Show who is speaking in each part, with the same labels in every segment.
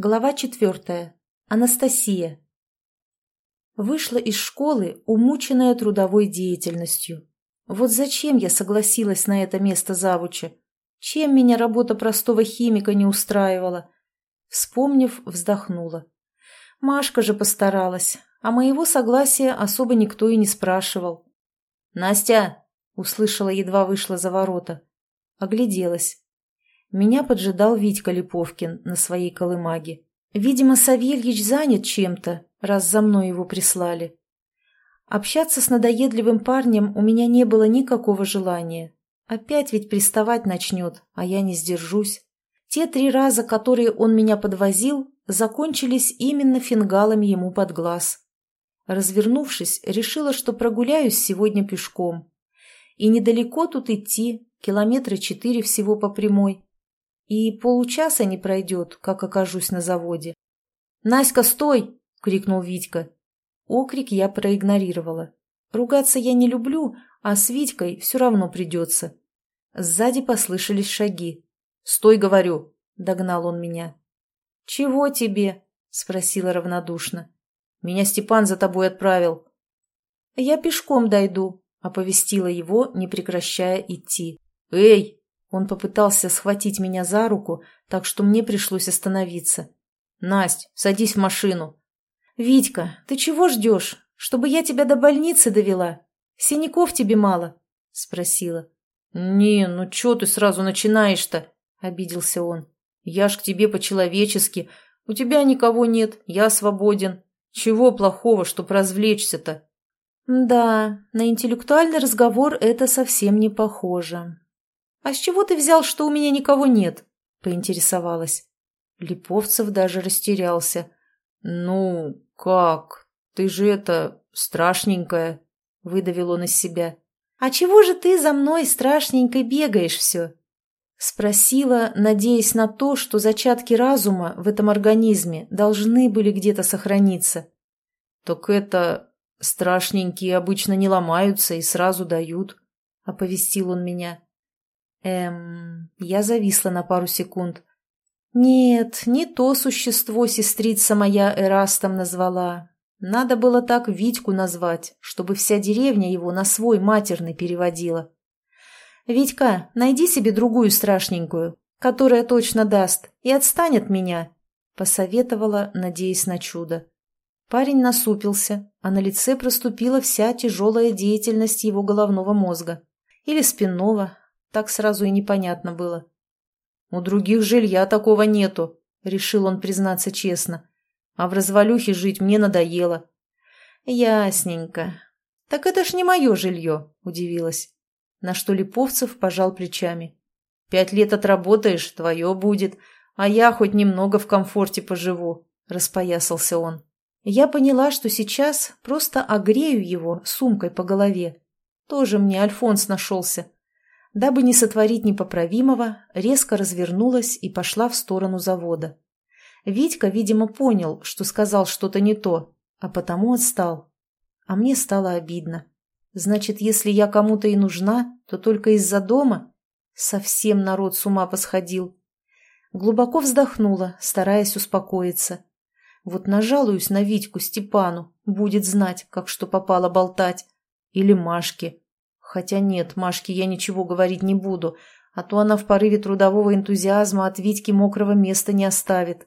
Speaker 1: Глава четвертая. Анастасия. Вышла из школы, умученная трудовой деятельностью. Вот зачем я согласилась на это место завуча? Чем меня работа простого химика не устраивала? Вспомнив, вздохнула. Машка же постаралась, а моего согласия особо никто и не спрашивал. «Настя!» — услышала, едва вышла за ворота. Огляделась. Меня поджидал Витька Липовкин на своей колымаге. Видимо, Савельич занят чем-то, раз за мной его прислали. Общаться с надоедливым парнем у меня не было никакого желания. Опять ведь приставать начнет, а я не сдержусь. Те три раза, которые он меня подвозил, закончились именно фингалами ему под глаз. Развернувшись, решила, что прогуляюсь сегодня пешком. И недалеко тут идти, километра четыре всего по прямой. И получаса не пройдет, как окажусь на заводе. «Наська, стой!» — крикнул Витька. Окрик я проигнорировала. Ругаться я не люблю, а с Витькой все равно придется. Сзади послышались шаги. «Стой, говорю!» — догнал он меня. «Чего тебе?» — спросила равнодушно. «Меня Степан за тобой отправил». «Я пешком дойду», — оповестила его, не прекращая идти. «Эй!» Он попытался схватить меня за руку, так что мне пришлось остановиться. «Насть, садись в машину». «Витька, ты чего ждешь? Чтобы я тебя до больницы довела? Синяков тебе мало?» — спросила. «Не, ну чё ты сразу начинаешь-то?» — обиделся он. «Я ж к тебе по-человечески. У тебя никого нет, я свободен. Чего плохого, чтоб развлечься-то?» «Да, на интеллектуальный разговор это совсем не похоже. «А с чего ты взял, что у меня никого нет?» — поинтересовалась. Липовцев даже растерялся. «Ну, как? Ты же это... страшненькая!» — выдавил он из себя. «А чего же ты за мной страшненько бегаешь все?» Спросила, надеясь на то, что зачатки разума в этом организме должны были где-то сохраниться. «Так это... страшненькие обычно не ломаются и сразу дают», — оповестил он меня. Эм, я зависла на пару секунд. Нет, не то существо сестрица моя Эрастом назвала. Надо было так Витьку назвать, чтобы вся деревня его на свой матерный переводила. «Витька, найди себе другую страшненькую, которая точно даст, и отстань от меня», — посоветовала, надеясь на чудо. Парень насупился, а на лице проступила вся тяжелая деятельность его головного мозга. Или спинного, так сразу и непонятно было. «У других жилья такого нету», — решил он признаться честно. «А в развалюхе жить мне надоело». «Ясненько. Так это ж не мое жилье», — удивилась. На что Липовцев пожал плечами. «Пять лет отработаешь, твое будет, а я хоть немного в комфорте поживу», — распоясался он. Я поняла, что сейчас просто огрею его сумкой по голове. Тоже мне Альфонс нашелся. Дабы не сотворить непоправимого, резко развернулась и пошла в сторону завода. Витька, видимо, понял, что сказал что-то не то, а потому отстал. А мне стало обидно. Значит, если я кому-то и нужна, то только из-за дома? Совсем народ с ума посходил. Глубоко вздохнула, стараясь успокоиться. Вот нажалуюсь на Витьку Степану, будет знать, как что попало болтать. Или Машке. Хотя нет, Машке я ничего говорить не буду, а то она в порыве трудового энтузиазма от Витьки мокрого места не оставит.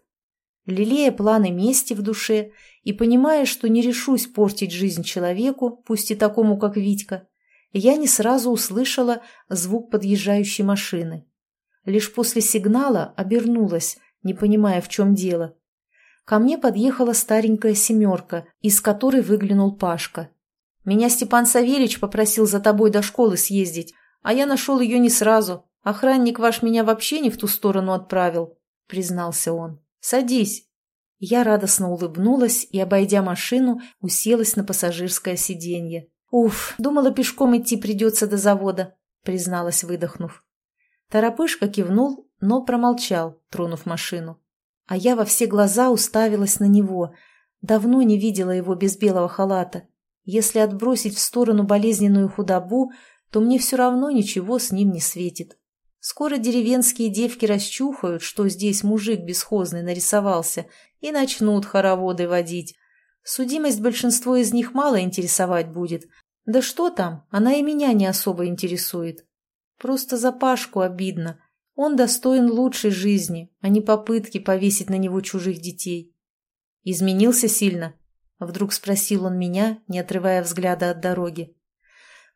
Speaker 1: Лелея планы мести в душе и понимая, что не решусь портить жизнь человеку, пусть и такому, как Витька, я не сразу услышала звук подъезжающей машины. Лишь после сигнала обернулась, не понимая, в чем дело. Ко мне подъехала старенькая семерка, из которой выглянул Пашка. Меня Степан Савельич попросил за тобой до школы съездить, а я нашел ее не сразу. Охранник ваш меня вообще не в ту сторону отправил», — признался он. «Садись». Я радостно улыбнулась и, обойдя машину, уселась на пассажирское сиденье. «Уф, думала, пешком идти придется до завода», — призналась, выдохнув. Торопышка кивнул, но промолчал, тронув машину. А я во все глаза уставилась на него. Давно не видела его без белого халата. Если отбросить в сторону болезненную худобу, то мне все равно ничего с ним не светит. Скоро деревенские девки расчухают, что здесь мужик бесхозный нарисовался, и начнут хороводы водить. Судимость большинство из них мало интересовать будет. Да что там, она и меня не особо интересует. Просто за Пашку обидно. Он достоин лучшей жизни, а не попытки повесить на него чужих детей. «Изменился сильно?» — вдруг спросил он меня, не отрывая взгляда от дороги.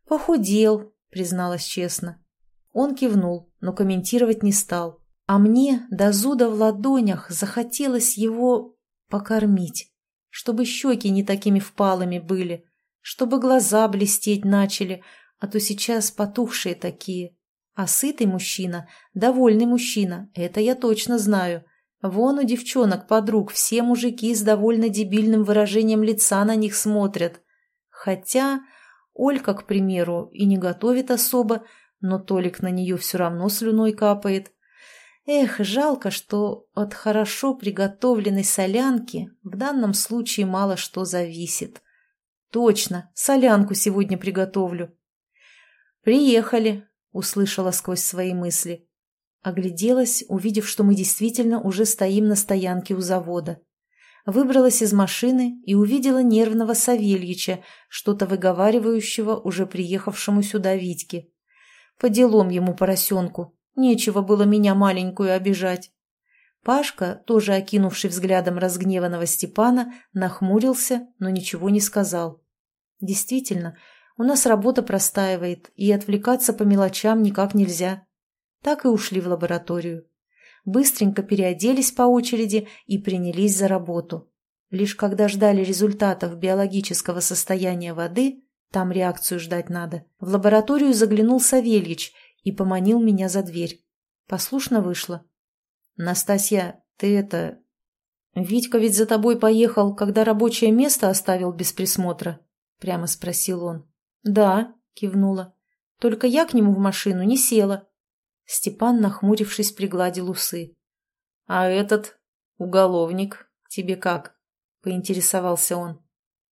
Speaker 1: «Похудел», — призналась честно. Он кивнул, но комментировать не стал. А мне до зуда в ладонях захотелось его покормить, чтобы щеки не такими впалыми были, чтобы глаза блестеть начали, а то сейчас потухшие такие. А сытый мужчина, довольный мужчина, это я точно знаю. Вон у девчонок, подруг, все мужики с довольно дебильным выражением лица на них смотрят. Хотя Олька, к примеру, и не готовит особо, но Толик на нее все равно слюной капает. Эх, жалко, что от хорошо приготовленной солянки в данном случае мало что зависит. Точно, солянку сегодня приготовлю. «Приехали», — услышала сквозь свои мысли. Огляделась, увидев, что мы действительно уже стоим на стоянке у завода. Выбралась из машины и увидела нервного Савельича, что-то выговаривающего уже приехавшему сюда Витьке. По делам ему поросенку. Нечего было меня маленькую обижать. Пашка, тоже окинувший взглядом разгневанного Степана, нахмурился, но ничего не сказал. Действительно, у нас работа простаивает, и отвлекаться по мелочам никак нельзя. Так и ушли в лабораторию. Быстренько переоделись по очереди и принялись за работу. Лишь когда ждали результатов биологического состояния воды, там реакцию ждать надо, в лабораторию заглянул Савельич и поманил меня за дверь. Послушно вышла. «Настасья, ты это... Витька ведь за тобой поехал, когда рабочее место оставил без присмотра?» — прямо спросил он. «Да», — кивнула. «Только я к нему в машину не села». Степан, нахмурившись, пригладил усы. «А этот уголовник тебе как?» — поинтересовался он.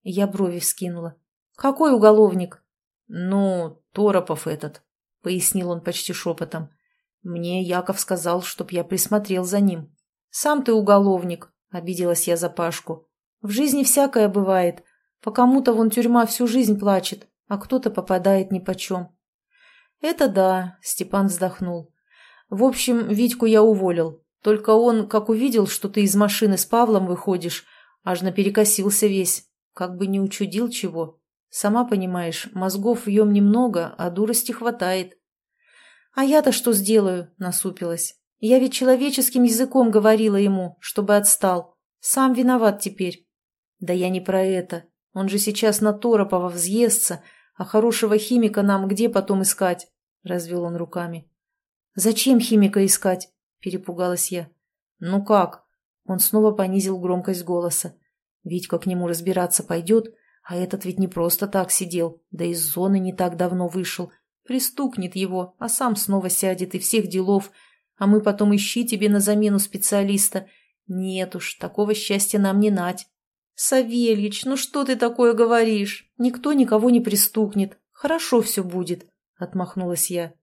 Speaker 1: Я брови вскинула. «Какой уголовник?» «Ну, Торопов этот», — пояснил он почти шепотом. «Мне Яков сказал, чтоб я присмотрел за ним». «Сам ты уголовник», — обиделась я за Пашку. «В жизни всякое бывает. По кому-то вон тюрьма всю жизнь плачет, а кто-то попадает нипочем. Это да, Степан вздохнул. В общем, Витьку я уволил. Только он, как увидел, что ты из машины с Павлом выходишь, аж наперекосился весь. Как бы не учудил чего. Сама понимаешь, мозгов в нем немного, а дурости хватает. А я-то что сделаю? Насупилась. Я ведь человеческим языком говорила ему, чтобы отстал. Сам виноват теперь. Да я не про это. Он же сейчас на Торопова взъестся, а хорошего химика нам где потом искать?» — развел он руками. «Зачем химика искать?» — перепугалась я. «Ну как?» — он снова понизил громкость голоса. «Витька к нему разбираться пойдет, а этот ведь не просто так сидел, да из зоны не так давно вышел. Пристукнет его, а сам снова сядет и всех делов, а мы потом ищи тебе на замену специалиста. Нет уж, такого счастья нам не нать». «Савельич, ну что ты такое говоришь? Никто никого не пристукнет. Хорошо все будет», — отмахнулась я.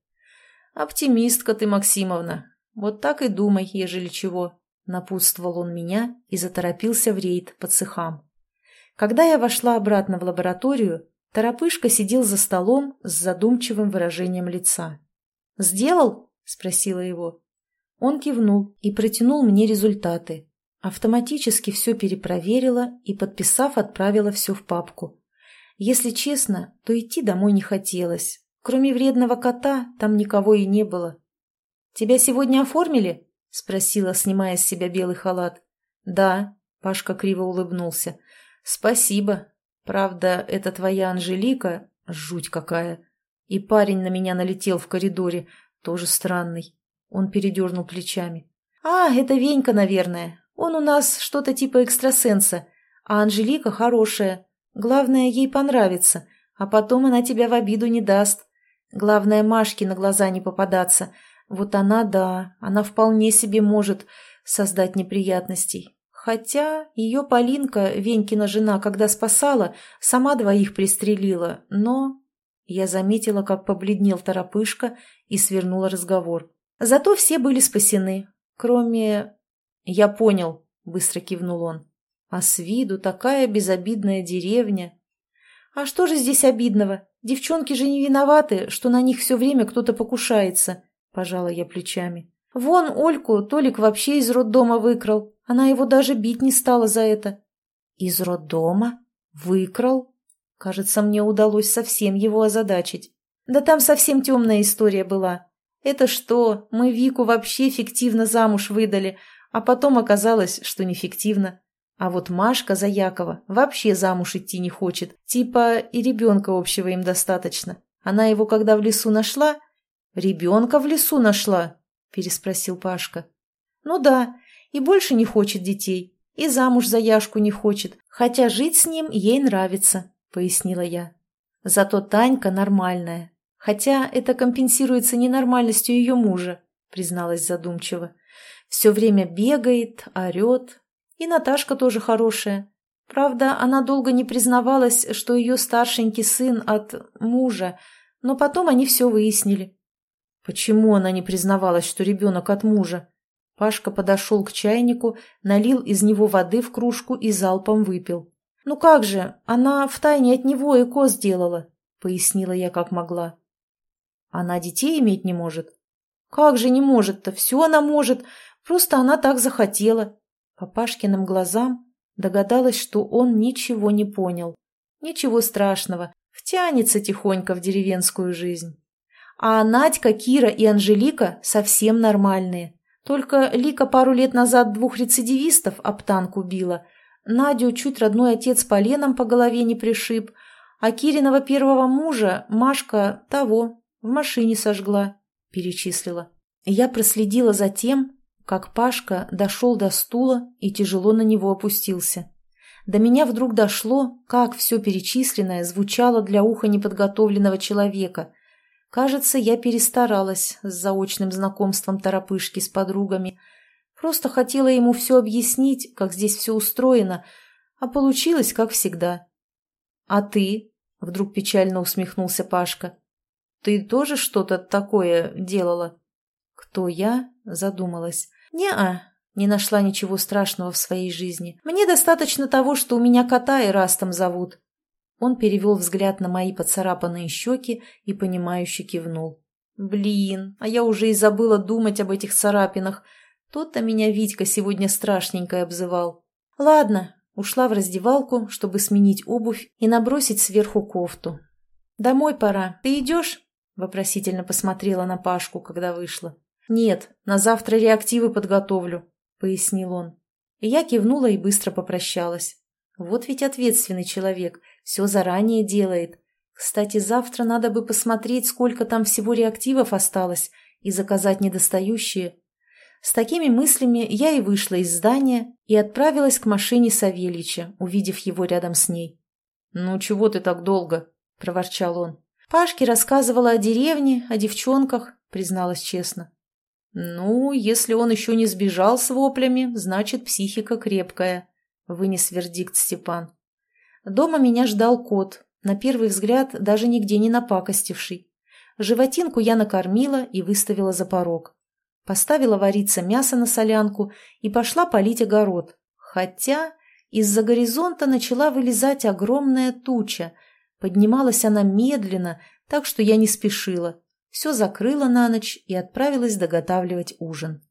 Speaker 1: «Оптимистка ты, Максимовна. Вот так и думай, ежели чего», — напутствовал он меня и заторопился в рейд по цехам. Когда я вошла обратно в лабораторию, Торопышка сидел за столом с задумчивым выражением лица. «Сделал?» — спросила его. Он кивнул и протянул мне результаты. Автоматически все перепроверила и, подписав, отправила все в папку. Если честно, то идти домой не хотелось. Кроме вредного кота, там никого и не было. «Тебя сегодня оформили?» — спросила, снимая с себя белый халат. «Да», — Пашка криво улыбнулся. «Спасибо. Правда, это твоя Анжелика, жуть какая. И парень на меня налетел в коридоре, тоже странный». Он передернул плечами. «А, это Венька, наверное. Он у нас что-то типа экстрасенса, а Анжелика хорошая. Главное, ей понравится, а потом она тебя в обиду не даст. Главное, Машке на глаза не попадаться. Вот она, да, она вполне себе может создать неприятностей. Хотя ее Полинка, Венькина жена, когда спасала, сама двоих пристрелила, но... Я заметила, как побледнел торопышка и свернула разговор. Зато все были спасены, кроме... Я понял, быстро кивнул он. А с виду такая безобидная деревня. А что же здесь обидного? Девчонки же не виноваты, что на них все время кто-то покушается, пожала я плечами. Вон Ольку Толик вообще из роддома выкрал. Она его даже бить не стала за это. Из роддома? Выкрал? Кажется, мне удалось совсем его озадачить. Да там совсем темная история была. Это что, мы Вику вообще фиктивно замуж выдали, а потом оказалось, что не фиктивно. А вот Машка за Якова вообще замуж идти не хочет. Типа и ребенка общего им достаточно. Она его когда в лесу нашла... «Ребенка в лесу нашла?» – переспросил Пашка. «Ну да, и больше не хочет детей, и замуж за Яшку не хочет, хотя жить с ним ей нравится», – пояснила я. «Зато Танька нормальная, хотя это компенсируется ненормальностью ее мужа», – призналась задумчиво. «Все время бегает, орет, и Наташка тоже хорошая. Правда, она долго не признавалась, что ее старшенький сын от мужа, но потом они все выяснили. Почему она не признавалась, что ребенок от мужа? Пашка подошел к чайнику, налил из него воды в кружку и залпом выпил. «Ну как же, она втайне от него эко сделала», — пояснила я как могла. «Она детей иметь не может?» «Как же не может-то? Все она может, просто она так захотела. По Пашкиным глазам догадалась, что он ничего не понял. Ничего страшного, втянется тихонько в деревенскую жизнь. А Надька, Кира и Анжелика совсем нормальные. Только Лика пару лет назад двух рецидивистов об танк убила. Надю чуть родной отец поленом по голове не пришиб, а Кириного первого мужа Машка того в машине сожгла, перечислила. Я проследила за тем, как Пашка дошел до стула и тяжело на него опустился. До меня вдруг дошло, как все перечисленное звучало для уха неподготовленного человека. Кажется, я перестаралась с заочным знакомством торопышки с подругами. Просто хотела ему все объяснить, как здесь все устроено, а получилось, как всегда. «А ты?» — вдруг печально усмехнулся Пашка. «Ты тоже что-то такое делала?» «Кто я?» — задумалась. «Не-а, не нашла ничего страшного в своей жизни. Мне достаточно того, что у меня кота и Растом зовут». Он перевел взгляд на мои поцарапанные щеки и, понимающе кивнул. «Блин, а я уже и забыла думать об этих царапинах. Тот-то меня Витька сегодня страшненько обзывал. Ладно, ушла в раздевалку, чтобы сменить обувь и набросить сверху кофту. «Домой пора. Ты идешь?» – вопросительно посмотрела на Пашку, когда вышла. «Нет, на завтра реактивы подготовлю», — пояснил он. Я кивнула и быстро попрощалась. Вот ведь ответственный человек, все заранее делает. Кстати, завтра надо бы посмотреть, сколько там всего реактивов осталось, и заказать недостающие. С такими мыслями я и вышла из здания и отправилась к машине Савельича, увидев его рядом с ней. «Ну, чего ты так долго?» – проворчал он. Пашке рассказывала о деревне, о девчонках, призналась честно. «Ну, если он еще не сбежал с воплями, значит, психика крепкая», — вынес вердикт Степан. Дома меня ждал кот, на первый взгляд даже нигде не напакостивший. Животинку я накормила и выставила за порог. Поставила вариться мясо на солянку и пошла полить огород. Хотя из-за горизонта начала вылезать огромная туча. Поднималась она медленно, так что я не спешила все закрыла на ночь и отправилась доготавливать ужин.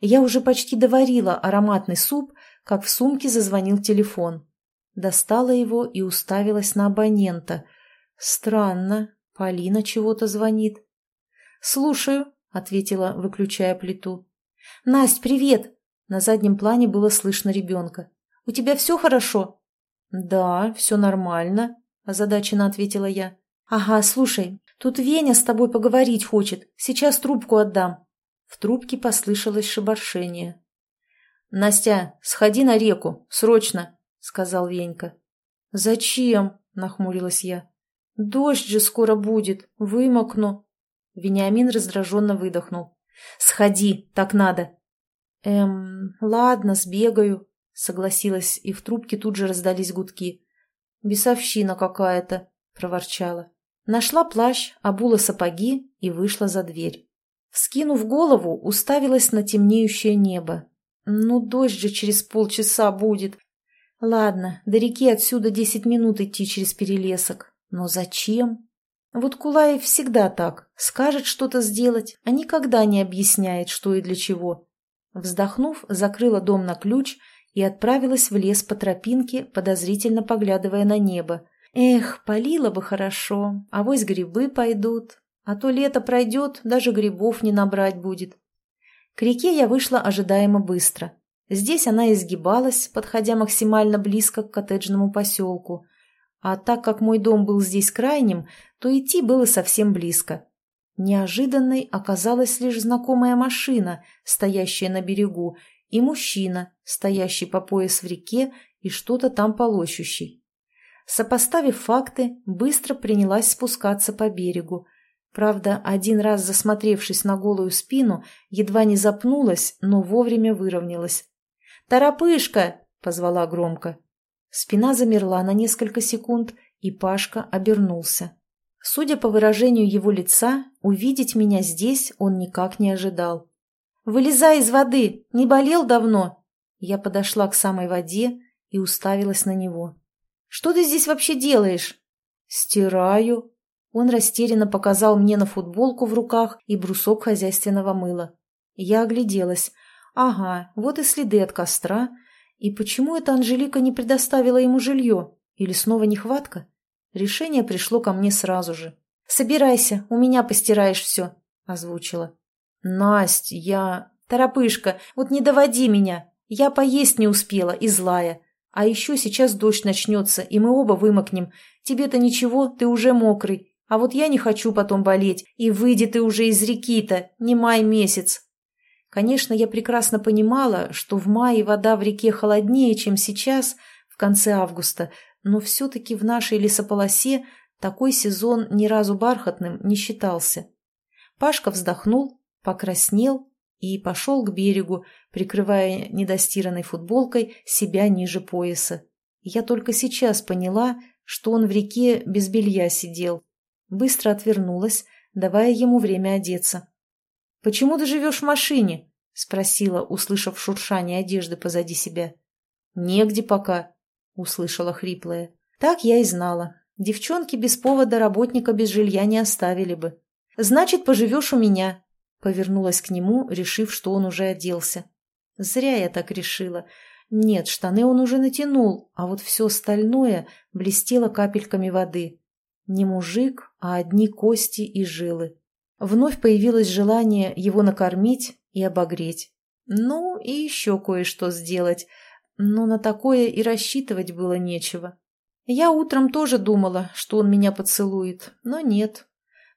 Speaker 1: Я уже почти доварила ароматный суп, как в сумке зазвонил телефон. Достала его и уставилась на абонента. Странно, Полина чего-то звонит. «Слушаю», — ответила, выключая плиту. «Насть, привет!» На заднем плане было слышно ребенка. «У тебя все хорошо?» «Да, все нормально», — озадаченно ответила я. «Ага, слушай, Тут Веня с тобой поговорить хочет. Сейчас трубку отдам». В трубке послышалось шебаршение. «Настя, сходи на реку, срочно», — сказал Венька. «Зачем?» — нахмурилась я. «Дождь же скоро будет, вымокну». Вениамин раздраженно выдохнул. «Сходи, так надо». «Эм, ладно, сбегаю», — согласилась, и в трубке тут же раздались гудки. «Бесовщина какая-то», — проворчала. Нашла плащ, обула сапоги и вышла за дверь. Вскинув голову, уставилась на темнеющее небо. Ну, дождь же через полчаса будет. Ладно, до реки отсюда десять минут идти через перелесок. Но зачем? Вот Кулаев всегда так. Скажет что-то сделать, а никогда не объясняет, что и для чего. Вздохнув, закрыла дом на ключ и отправилась в лес по тропинке, подозрительно поглядывая на небо. Эх, полило бы хорошо, а вось грибы пойдут, а то лето пройдет, даже грибов не набрать будет. К реке я вышла ожидаемо быстро. Здесь она изгибалась, подходя максимально близко к коттеджному поселку. А так как мой дом был здесь крайним, то идти было совсем близко. Неожиданной оказалась лишь знакомая машина, стоящая на берегу, и мужчина, стоящий по пояс в реке и что-то там полощущий. Сопоставив факты, быстро принялась спускаться по берегу. Правда, один раз засмотревшись на голую спину, едва не запнулась, но вовремя выровнялась. «Торопышка!» — позвала громко. Спина замерла на несколько секунд, и Пашка обернулся. Судя по выражению его лица, увидеть меня здесь он никак не ожидал. «Вылезай из воды! Не болел давно!» Я подошла к самой воде и уставилась на него. «Что ты здесь вообще делаешь?» «Стираю». Он растерянно показал мне на футболку в руках и брусок хозяйственного мыла. Я огляделась. Ага, вот и следы от костра. И почему эта Анжелика не предоставила ему жилье? Или снова нехватка? Решение пришло ко мне сразу же. «Собирайся, у меня постираешь все», — озвучила. «Насть, я...» «Торопышка, вот не доводи меня. Я поесть не успела и злая. А еще сейчас дождь начнется, и мы оба вымокнем. Тебе-то ничего, ты уже мокрый. А вот я не хочу потом болеть. И выйди ты уже из реки-то, не май месяц. Конечно, я прекрасно понимала, что в мае вода в реке холоднее, чем сейчас, в конце августа, но все-таки в нашей лесополосе такой сезон ни разу бархатным не считался. Пашка вздохнул, покраснел и пошел к берегу, прикрывая недостиранной футболкой себя ниже пояса. Я только сейчас поняла, что он в реке без белья сидел. Быстро отвернулась, давая ему время одеться. «Почему ты живешь в машине?» — спросила, услышав шуршание одежды позади себя. «Негде пока», — услышала хриплая. «Так я и знала. Девчонки без повода работника без жилья не оставили бы. Значит, поживешь у меня», Повернулась к нему, решив, что он уже оделся. Зря я так решила. Нет, штаны он уже натянул, а вот все остальное блестело капельками воды. Не мужик, а одни кости и жилы. Вновь появилось желание его накормить и обогреть. Ну, и еще кое-что сделать. Но на такое и рассчитывать было нечего. Я утром тоже думала, что он меня поцелует, но нет,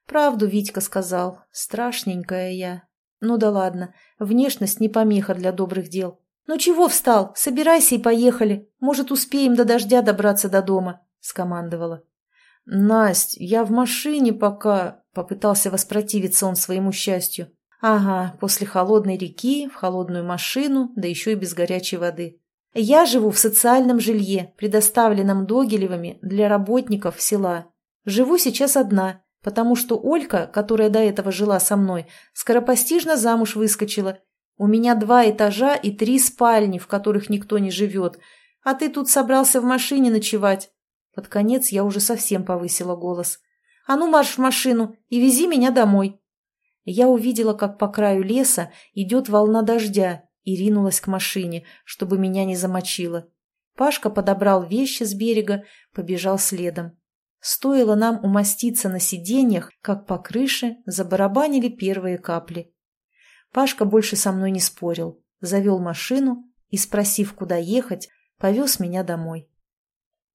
Speaker 1: Правду Витька сказал. Страшненькая я. Ну да ладно, внешность не помеха для добрых дел. Ну чего встал? Собирайся и поехали. Может, успеем до дождя добраться до дома, скомандовала. Насть, я в машине пока... Попытался воспротивиться он своему счастью. Ага, после холодной реки, в холодную машину, да еще и без горячей воды. Я живу в социальном жилье, предоставленном Догилевыми для работников села. Живу сейчас одна, потому что Олька, которая до этого жила со мной, скоропостижно замуж выскочила. У меня два этажа и три спальни, в которых никто не живет, а ты тут собрался в машине ночевать. Под конец я уже совсем повысила голос. А ну марш в машину и вези меня домой. Я увидела, как по краю леса идет волна дождя и ринулась к машине, чтобы меня не замочило. Пашка подобрал вещи с берега, побежал следом. Стоило нам умоститься на сиденьях, как по крыше забарабанили первые капли. Пашка больше со мной не спорил, завел машину и, спросив, куда ехать, повез меня домой.